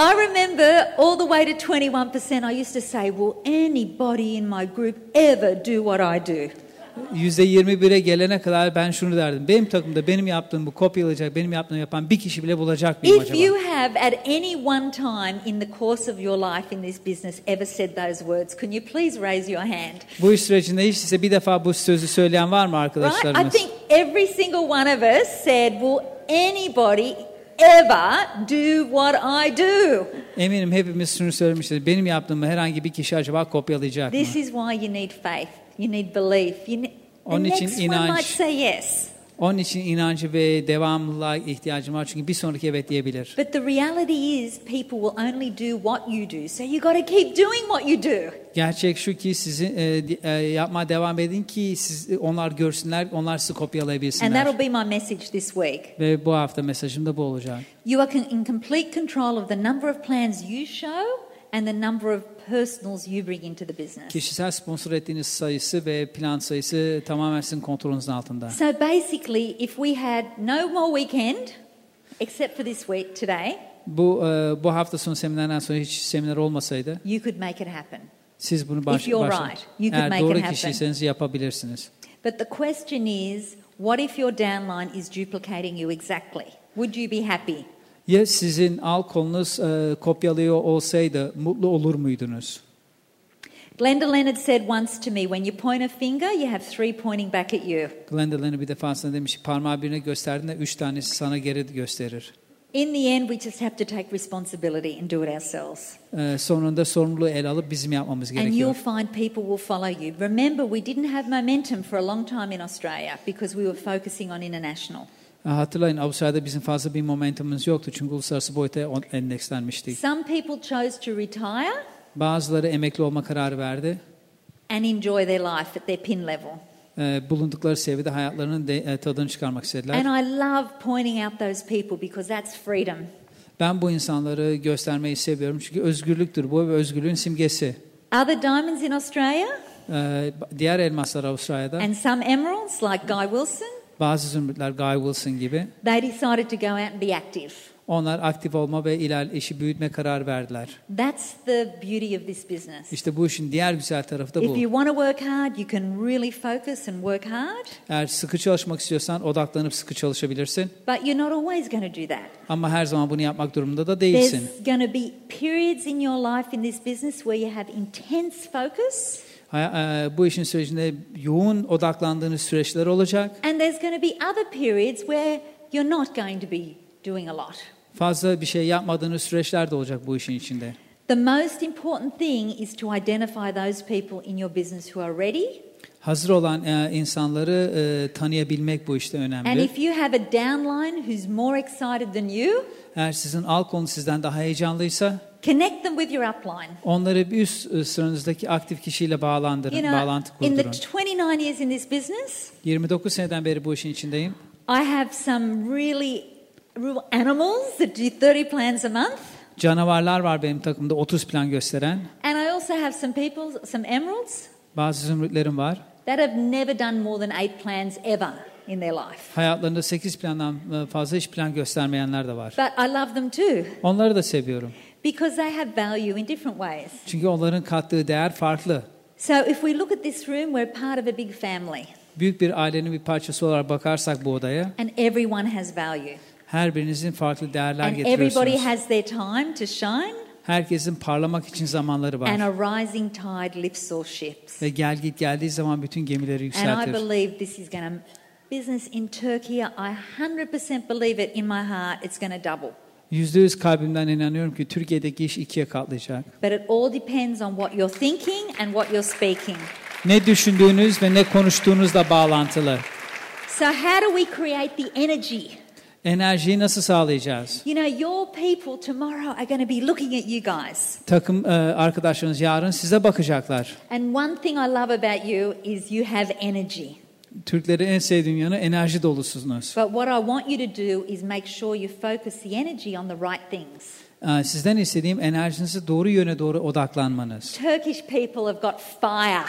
I remember all the way to 21%, I used to say, Will anybody in my group ever do what I do? %21'e gelene kadar ben şunu derdim. Benim takımda benim yaptığımı kopyalayacak, benim yaptığımı yapan bir kişi bile bulacak mıyım If acaba? you have at any one time in the course of your life in this business ever said those words, can you please raise your hand? Bu iş sürecinde hiç ise bir defa bu sözü söyleyen var mı Right? I arkadaşlarımız? think every single one of us said, Will anybody ever do what I do? Eminim hepimiz şunu söylemiştir. Benim yaptığımı herhangi bir kişi acaba kopyalayacak mı? This is why you need faith. You need belief. You ne- the Onun için next one inanç. might say yes. Onun için inancı ve devamlılığa ihtiyacım var. Çünkü bir sonraki evet diyebilir. But the reality is, people will only do what you do. So you got to keep doing what you do. Gerçek şu ki sizin e, e, yapmaya devam edin ki siz onlar görsünler, onlar sizi And kopyalayabilsinler. that'll be my message this week. Ve bu hafta mesajım da bu olacak. You are in complete control of the number of plans you show and the number of personals you bring into the business. Kişisel sponsor ettiğiniz sayısı ve plan sayısı tamamen sizin kontrolünüzün altında. So basically, if we had no more weekend, except for this week today, Bu e, bu hafta sonu seminerden sonra hiç seminer olmasaydı you could make it happen. siz bunu If baş, you're başla- right, you could eğer make doğru it happen. kişiyseniz yapabilirsiniz. But the question is, what if your downline is duplicating you exactly? Would you be happy? Ya sizin alt kolunuz e, kopyalıyor olsaydı mutlu olur muydunuz? Glenda Leonard said once to me, when you point a finger, you have three pointing back at you. Glenda Lennon bir defasında demiş parmağı birine gösterdiğinde üç tanesi sana geri gösterir. In the end, we just have to take responsibility and do it ourselves. E, sonunda sorumluluğu el alıp bizim yapmamız And you'll find people will follow you. Remember, we didn't have momentum for a long time in Australia because we were focusing on international. Hatırlayın Avustralya'da bizim fazla bir momentumumuz yoktu çünkü uluslararası boyuta endekslenmiştik. Some people chose to retire Bazıları emekli olma kararı verdi. and enjoy their life at their pin level. E, bulundukları seviyede hayatlarının de, e, tadını çıkarmak istediler. And I love pointing out those people because that's freedom. Ben bu insanları göstermeyi seviyorum çünkü özgürlüktür bu ve özgürlüğün simgesi. Other diamonds in Australia E, diğer elmaslar Avustralya'da, and some emeralds, like Guy Wilson, bazı zümrütler Guy Wilson gibi, they decided to go out and be active. onlar aktif olma ve iler işi büyütme kararı verdiler. That's the beauty of this business. İşte bu işin diğer güzel tarafı da If bu. you want to work hard, you can really focus and work hard, Eğer sıkı çalışmak istiyorsan odaklanıp sıkı çalışabilirsin. but you're not always going to do that. Ama her zaman bunu yapmak durumunda da değilsin. There's going to be periods in your life in this business where you have intense focus, Bu işin sürecinde yoğun odaklandığınız süreçler olacak. and there's going to be other periods where you're not going to be doing a lot. Fazla bir şey yapmadığınız süreçler de olacak bu işin içinde. The most important thing is to identify those people in your business who are ready. Hazır olan e, insanları e, tanıyabilmek bu işte And önemli. if you have a downline who's more excited than you, Eğer sizin alt konu sizden daha heyecanlıysa connect them with your upline. onları bir üst e, sıranızdaki aktif kişiyle bağlandırın, You know, bağlantı in the kurdurun. 29 years in this business, 29 seneden beri bu işin içindeyim. I have some really real animals that do 30 plans a month. Canavarlar var benim takımda 30 plan gösteren. And I also have some people, some emeralds, Bazı zümrütlerim var. that have never done more than eight plans ever in their life. Hayatlarında 8 plandan e, fazla hiç plan göstermeyenler de var. But I love them too Onları da seviyorum. because they have value in different ways. Çünkü onların kattığı değer farklı. So if we look at this room, we're part of a big family Büyük bir ailenin bir parçası olarak bakarsak bu odaya and everyone has value. her birinizin farklı değerler And everybody getiriyorsunuz. has their time to shine Herkesin parlamak için zamanları and var. a rising tide lifts all ships. Ve gel git geldiği zaman bütün gemileri And I yükseltir. believe this is going to business in Turkey. I 100% believe it in my heart. It's going to double. Yüzde yüz kalbimden inanıyorum ki Türkiye'deki iş ikiye katlayacak. But it all depends on what you're thinking and what you're speaking. Ne düşündüğünüz ve ne konuştuğunuzla bağlantılı. So, how do we create the energy? Enerjiyi nasıl sağlayacağız? You know, your people tomorrow are going to be looking at you guys. Takım e, arkadaşlarınız yarın size bakacaklar. And one thing I love about you is you have energy. Türkleri en sevdiğim yanı enerji dolusunuz. But what I want you to do is make sure you focus the energy on the right things. E, Sizden istediğim enerjinizi doğru yöne doğru odaklanmanız. Turkish people have got fire,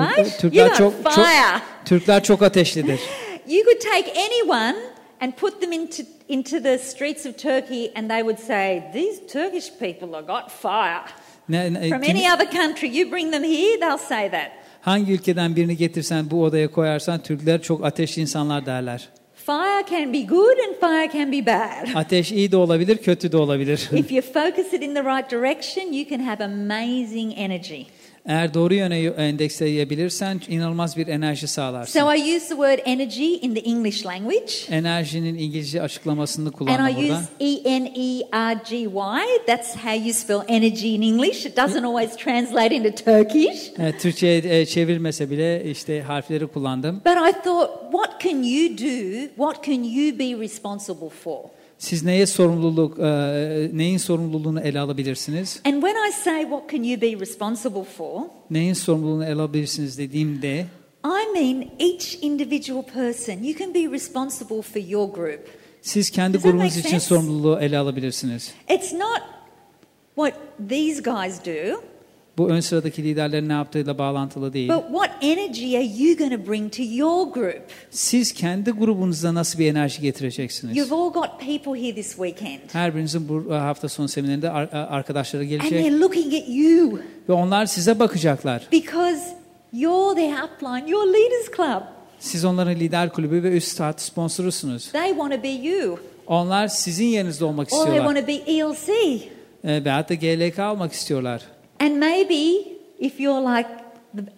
right? Türkler got çok, çok fire. Türkler çok ateşlidir. You could take anyone and put them into, into the streets of Turkey, and they would say, These Turkish people have got fire. Ne, ne- From kimi- any other country, you bring them here, they'll say that. hangi ülkeden birini getirsen bu odaya koyarsan Türkler çok ateşli insanlar derler. Fire can be good and fire can be bad. Ateş iyi de olabilir, kötü de olabilir. if you focus it in the right direction, you can have amazing energy. Eğer doğru yöne endeksleyebilirsen inanılmaz bir enerji sağlarsın. So I use the word energy in the English language. Enerjinin İngilizce açıklamasını And kullandım I burada. use E N E R G Y. That's how you spell energy in English. It doesn't always translate into Turkish. Evet, Türkçe'ye çevirmese bile işte harfleri kullandım. But I thought, what can you do? What can you be responsible for? Siz neye sorumluluk, neyin sorumluluğunu ele alabilirsiniz? And when I say what can you be responsible for, Neyin sorumluluğunu ele alabilirsiniz dediğimde I mean each individual person. You can be responsible for your group. siz kendi Does grubunuz için sense? sorumluluğu ele alabilirsiniz. It's not what these guys do, Bu ön sıradaki liderlerin ne yaptığıyla bağlantılı değil. but what energy are you going to bring to your group? Siz kendi grubunuza nasıl bir enerji getireceksiniz? You've all got people here this weekend, Her birinizin bu e, hafta sonu seminerinde e, arkadaşları and gelecek they're looking at you ve onlar size bakacaklar. because you're their upline, you're Leaders Club. Siz onların lider kulübü ve üst saat sponsorusunuz. They want to be you, Onlar sizin yerinizde olmak or they istiyorlar. want to be ELC. E, veyahut da GLK almak istiyorlar. And maybe if you're like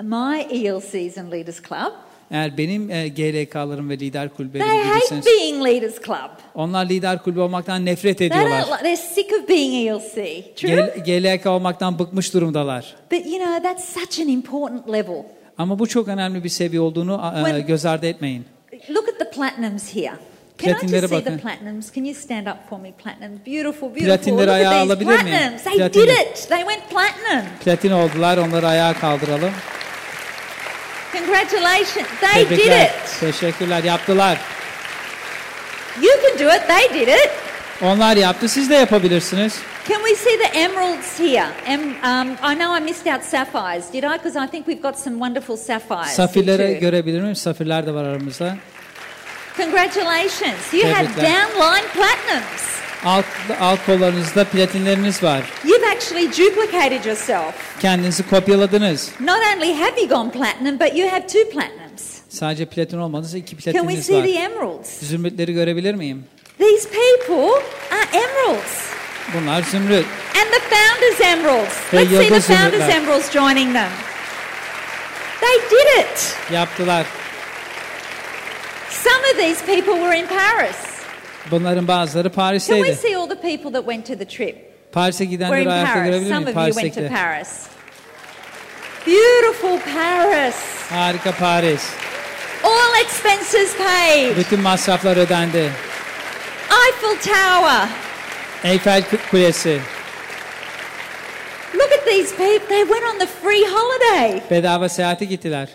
my ELCs and Leaders Club, Eğer benim e, GLK'larım ve lider they kulüplerim hate gibiyseniz being Leaders Club. onlar lider kulübü olmaktan nefret They don't ediyorlar. like, they're sick of being ELC. True? Gel- GLK olmaktan bıkmış durumdalar. But you know, that's such an important level. Ama bu çok önemli bir seviye olduğunu e, When- göz ardı etmeyin. Look at the platinums here. Can I Platinlere just see the bakın. platinums? Can you stand up for me, platinums? Beautiful, beautiful. Platinleri Look ayağa alabilir miyim? platinums. They Platin. did it. They went platinum. Platin oldular, onları ayağa kaldıralım. Congratulations. They did it. Teşekkürler, yaptılar. You can do it. They did it. Onlar yaptı, siz de yapabilirsiniz. Can we see the emeralds here? Em, um, I know I missed out sapphires, did I? Because I think we've got some wonderful sapphires. too. görebilir miyim? Safirler de var aramızda. Congratulations. You have downline platinums. Alt, alt kollarınızda platinleriniz var. You've actually duplicated yourself. Kendinizi kopyaladınız. Not only have you gone platinum, but you have two platinums. Sadece platin olmadınız, iki Can we platininiz see var. the emeralds? Zümrütleri görebilir miyim? These people are emeralds. Bunlar zümrüt. And the founders' emeralds. Ve Let's see the founders' zümrütler. emeralds joining them. They did it. Yaptılar. Some of these people were in Paris. Bunların bazıları Can we Paris'teydi. see all the people that went to the trip? Paris'e gidenleri ayakta görebilir Some miyim? of you went to. Paris. Beautiful Paris. Harika Paris. All expenses paid. Bütün masraflar ödendi. Eiffel Tower. Eyfel Kulesi. Look at these people. They went on the free holiday. Bedava seyahate gittiler.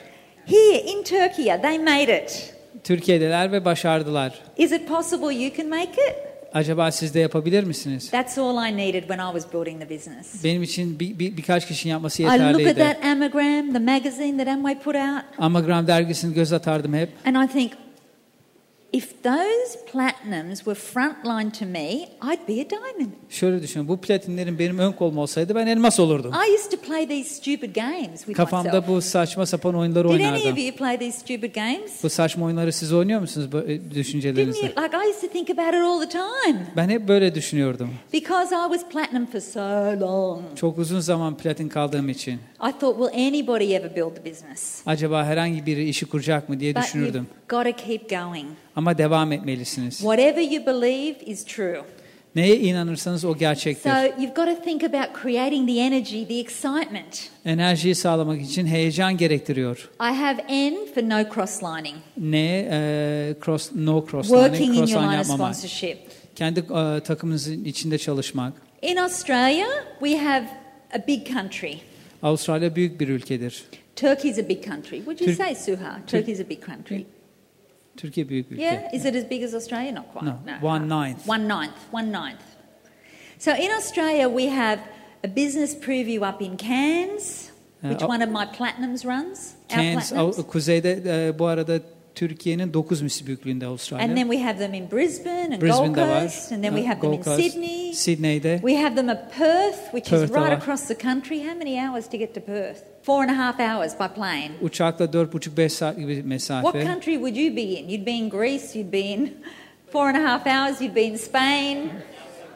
Here in Turkey, they made it. Türkiye'deler ve başardılar. Is it possible you can make it? Acaba siz de yapabilir misiniz? That's all I needed when I was building the business. Benim için bir, bir- birkaç kişinin yapması I look at yeterliydi. that Amagram, the magazine that Amway put out, Amagram dergisini göz atardım hep. and I think, if those platinums were frontline to me, I'd be a diamond. Şöyle düşünün, bu platinlerin benim ön kolum olsaydı ben elmas olurdum. I used to play these stupid games with Kafamda myself. bu saçma sapan oyunları Did any oynardım. of you play these stupid games? Bu saçma oyunları siz oynuyor musunuz bu e, Didn't you? Like I used to think about it all the time Ben hep böyle düşünüyordum. because I was platinum for so long. Çok uzun zaman platin kaldığım için. I thought, will anybody ever build the business? Acaba herhangi biri işi kuracak mı diye But düşünürdüm. you've got to keep going. Ama devam etmelisiniz. Whatever you believe is true. Neye inanırsanız o gerçektir. So you've got to think about creating the energy, the excitement. Enerjiyi sağlamak için heyecan gerektiriyor. I have N for no crosslining. Ne e, cross no crossline, Working in your line of sponsorship. Kendi e, takımınızın içinde çalışmak. In Australia, we have a big country. Avustralya büyük bir ülkedir. Turkey's a big country. Would you Tur- say, Suha? Turkey's a big country. Türkiye büyük ülke. Yeah? Is it as big as Australia? Not quite. No, one ninth. One ninth. One ninth. So in Australia, we have a business preview up in Cairns, which Uh, one of my platinums runs. Our Cairns, platinums. Kuzeyde e, bu arada Türkiye'nin 9 misli büyüklüğünde And then we have them in Brisbane and Gold Brisbane'de var. Coast, and then we Ha, have them in Coast, Sydney. Sydney'de. We have them at Perth, which is right var. across the country. How many hours to get to Perth? Four and a half hours by plane. Uçakla 4,5-5 saat gibi What mesafe. country would you be in? You'd be in Greece, you'd be in four and a half hours, you'd be in Spain,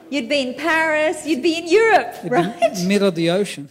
you'd be in Paris, you'd be in Europe, right? Middle of the ocean.